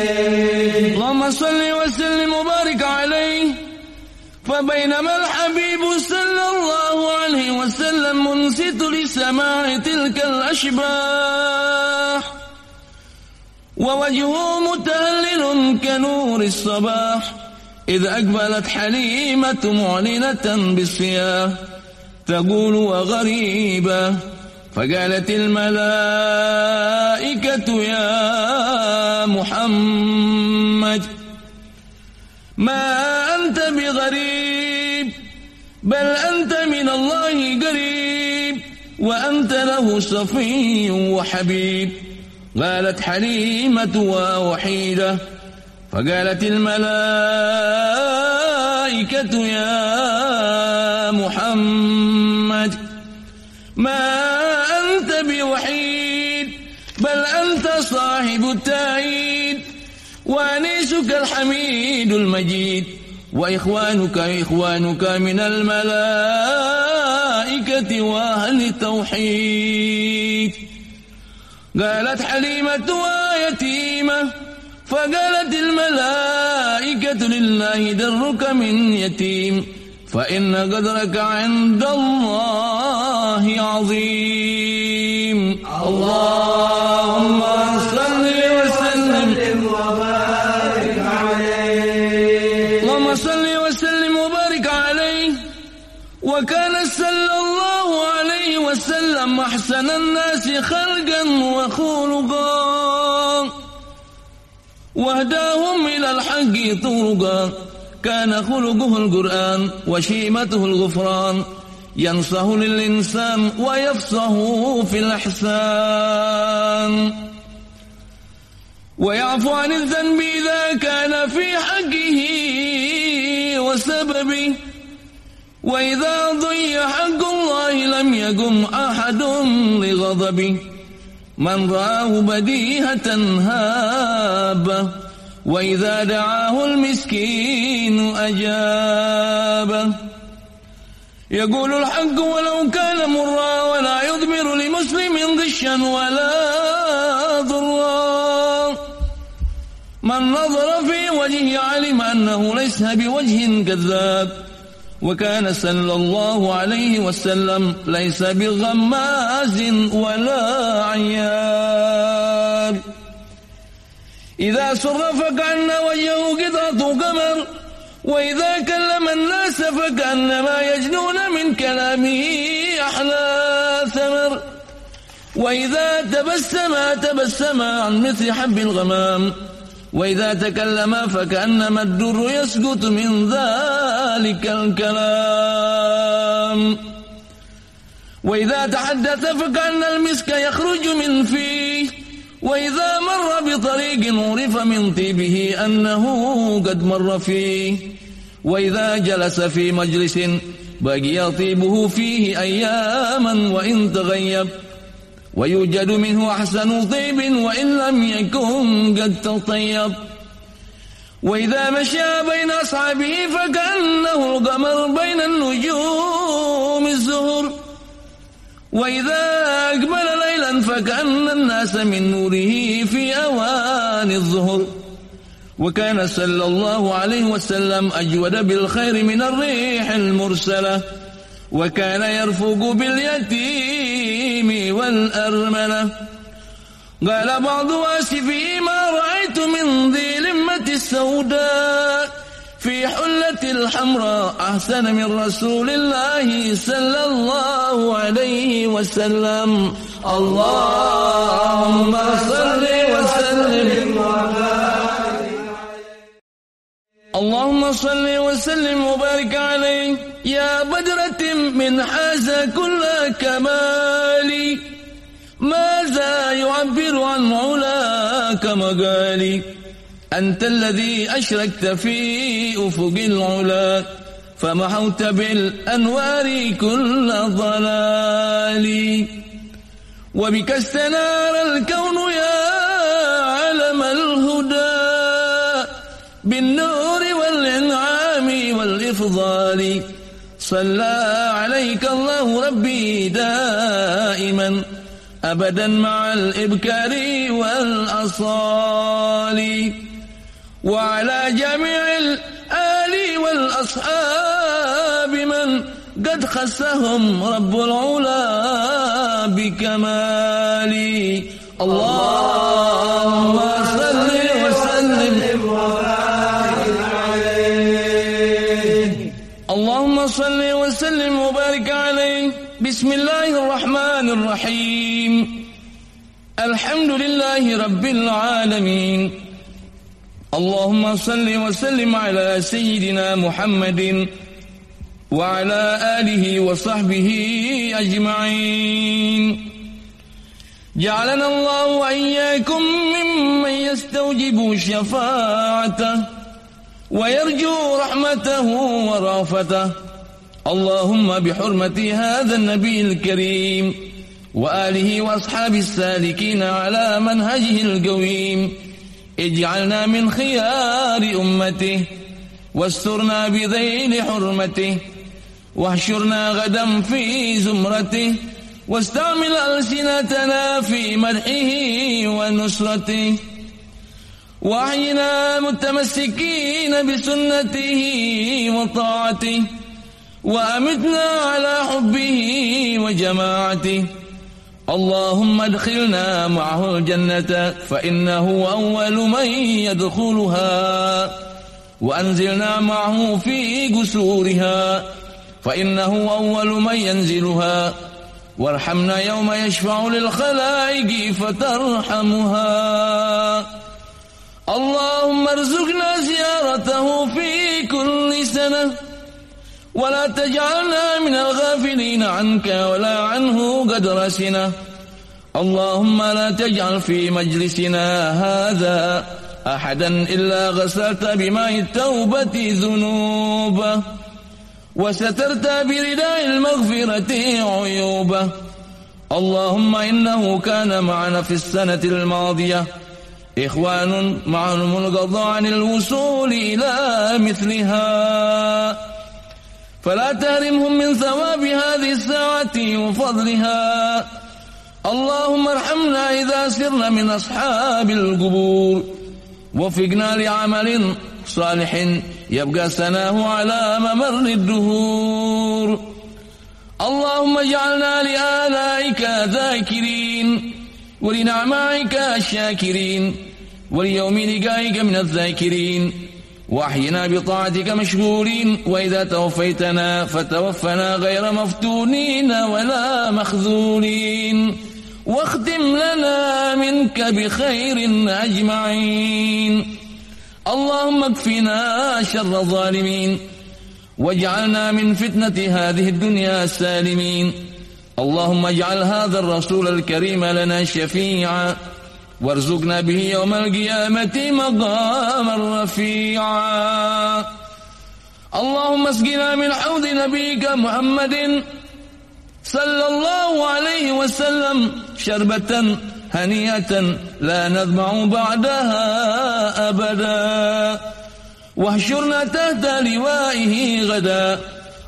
اللهم صل وسلم وبارك عليه. فبينما الحبيب صلى الله عليه وسلم منصت لسماع تلك الأشباح. ووجهه متهلل كنور الصباح. إذ أقبلت حليمة معلنة بالصياح تقول وغريبة فقالت الملائكة يا محمد. ما أنت بغريب بل أنت من الله قريب وأنت له صفي وحبيب. قالت حليمة ووحيدة فقالت الملائكة يا محمد ما بل أنت صاحب التأييد وأنيسك الحميد المجيد وإخوانك إخوانك من الملائكة وأهل التوحيد. قالت حليمة ويتيمة فقالت الملائكة لله درك من يتيم فإن قدرك عند الله عظيم. اللهم صل وسلم وبارك عليه اللهم صل وسلم وبارك عليه وكان صلى الله عليه وسلم أحسن الناس خلقا وخلقا وهداهم إلى الحق طرقا. كان خلقه القرآن وشيمته الغفران. ينصه للإنسان ويفصه في الإحسان. ويعفو عن الذنب إذا كان في حقه وسببه. وإذا ضيع حق الله لم يقم أحد لغضبه. من رآه بديهة هابه وإذا دعاه المسكين أجابه يقول الحق ولو كان مرا ولا يضمر لمسلم غشا ولا ضرا. من نظر في وجهه علم أنه ليس بوجه كذاب. وكان صلى الله عليه وسلم ليس بغماز ولا عياب إذا سر فكأن وجهه قطعة قمر وإذا كلم الناس فكأنما يجنون كلامه أحلى ثمر. وإذا تبسم تبسم عن مثل حب الغمام. وإذا تكلم فكأنما الدر يسقط من ذلك الكلام. وإذا تحدث فكأن المسك يخرج من فيه. وإذا مر بطريق عرف من طيبه أنه قد مر فيه. وإذا جلس في مجلس بقي طيبه فيه أياما وإن تغيب ويوجد منه أحسن طيب وإن لم يكن قد تطيب وإذا مشى بين أصحابه فكأنه القمر بين النجوم الزهر وإذا أقبل ليلا فكأن الناس من نوره في أوان الظهر وكان صلى الله عليه وسلم أجود بالخير من الريح المرسلة وكان يرفق باليتيم والأرملة. قال بعض آسفه ما رأيت من ذي لمة السوداء في حلة الحمراء أحسن من رسول الله صلى الله عليه وسلم. اللهم صل اللهم صل وسلم وبارك عليه. يا بدرة من حاز كل كمال. ماذا يعبر عن علاك مقالي أنت الذي أشركت في أفق العلا. فمحوت بالأنوار كل ضلال. وبك استنار الكون يا علم الهدى. بالنور والإفضال صلى عليك الله ربي دائما أبدا مع الإبكار والأصال. وعلى جميع الآل والأصحاب من قد خسهم رب العلا بكمالي اللهم وسلم وبارك عليه. بسم الله الرحمن الرحيم. الحمد لله رب العالمين. اللهم صل وسلم على سيدنا محمد وعلى آله وصحبه أجمعين. جعلنا الله وإياكم ممن يستوجب شفاعته ويرجو رحمته ورافته. اللهم بحرمة هذا النبي الكريم وآله وأصحاب السالكين على منهجه القويم. اجعلنا من خيار أمته واسترنا بذيل حرمته. واحشرنا غدا في زمرته. واستعمل ألسنتنا في مدحه ونصرته. وأحينا متمسكين بسنته وطاعته. وأمتنا على حبه وجماعته. اللهم ادخلنا معه الجنة فإنه أول من يدخلها. وأنزلنا معه في قسورها فإنه أول من ينزلها. وارحمنا يوم يشفع للخلائق فترحمها. اللهم ارزقنا زيارته في كل سنة. ولا تجعلنا من الغافلين عنك ولا عنه قد رسنا. اللهم لا تجعل في مجلسنا هذا أحدا إلا غسلت بماء التوبة ذنوبه. وسترت برداء المغفرة عيوبه. اللهم إنه كان معنا في السنة الماضية. إخوان معهم القضاء عن الوصول إلى مثلها. فلا تهرمهم من ثواب هذه الساعة وفضلها. اللهم ارحمنا إذا سرنا من أصحاب القبور. وفقنا لعمل صالح يبقى سناه على ممر الدهور. اللهم اجعلنا لآلائك ذاكرين ولنعمائك شاكرين وليوم لقائك من الذاكرين. وأحينا بطاعتك مشغولين وإذا توفيتنا فتوفنا غير مفتونين ولا مخذولين. واختم لنا منك بخير أجمعين. اللهم اكفنا شر الظالمين. واجعلنا من فتنة هذه الدنيا سالمين. اللهم اجعل هذا الرسول الكريم لنا شفيعا. وارزقنا به يوم القيامة مقاما رفيعا. اللهم اسقنا من حوض نبيك محمد صلى الله عليه وسلم شربة هنيئة لا نذمع بعدها أبدا. واحشرنا تحت لوائه غدا.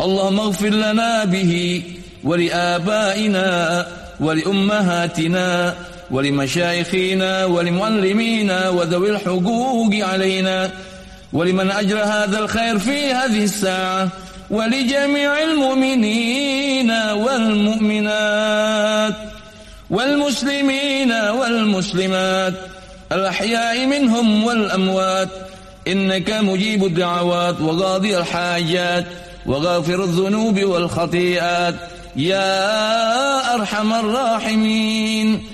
اللهم اغفر لنا به ولآبائنا ولأمهاتنا ولمشايخنا ولمعلمينا وذوي الحقوق علينا ولمن أجرى هذا الخير في هذه الساعة ولجميع المؤمنين والمؤمنات والمسلمين والمسلمات الأحياء منهم والأموات إنك مجيب الدعوات وقاضي الحاجات وغافر الذنوب والخطيئات يا أرحم الراحمين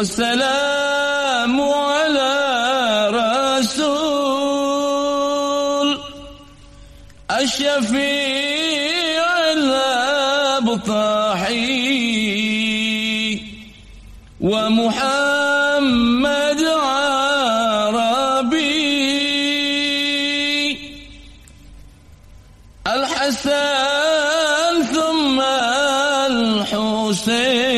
والسلام على رسول الشفيع الأبطاحي ومحمد عربي الحسن ثم الحسين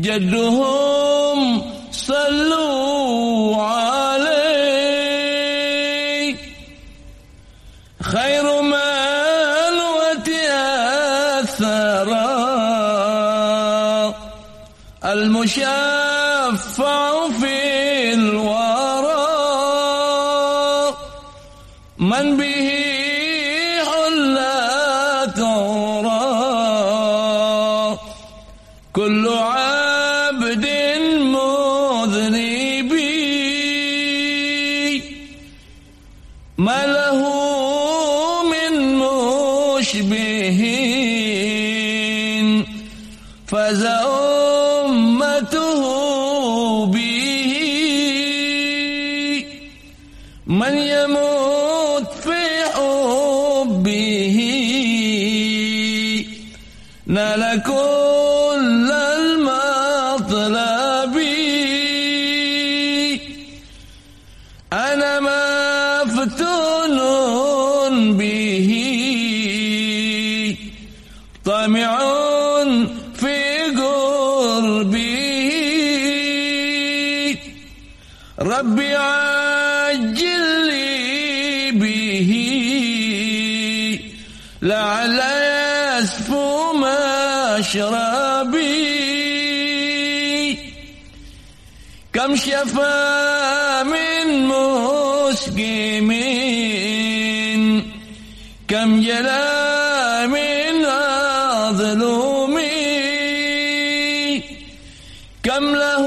جدهم صلوا عليه. خير من وتأثرا المشفع في الورى. من به حلت كل عبد نال كل المطلب. أنا مفتون به. طامع في قربه ربي عجل لي به. لعل يسفو مشربي كم شفى من مسقم كم جلى من أظلم كم له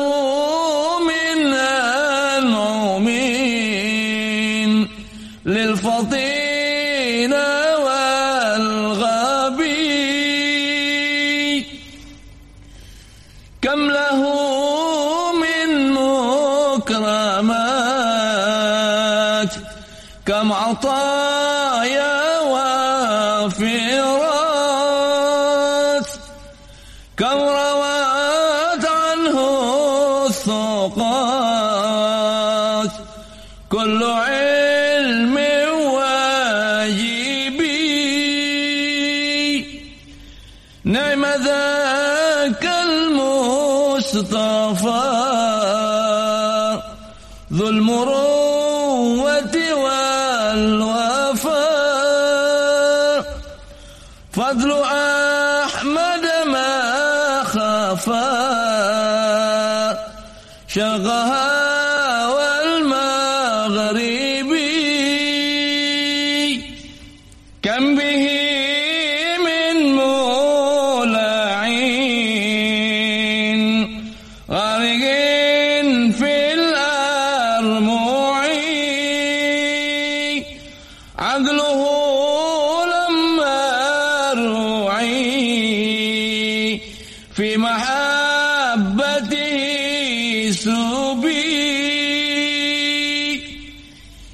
من أنعم للفطين كل علم واجبي. نعم ذاك المصطفى. سبي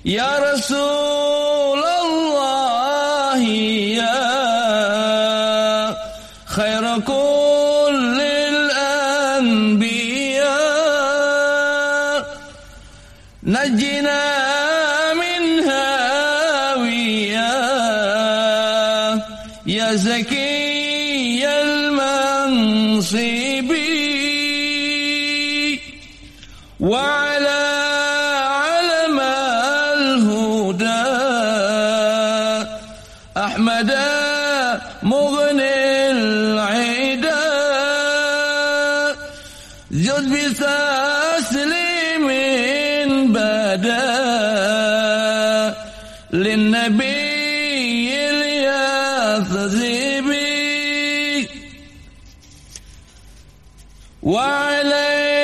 يا رسول وعلى علم الهدى. أحمد مغني العدا زد بتسليم بدا. للنبي اليثذبي وعليه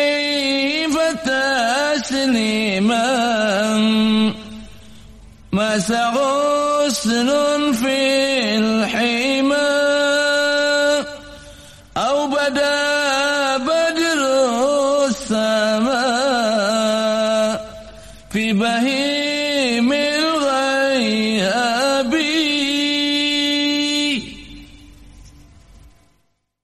فتسليما مس غسل في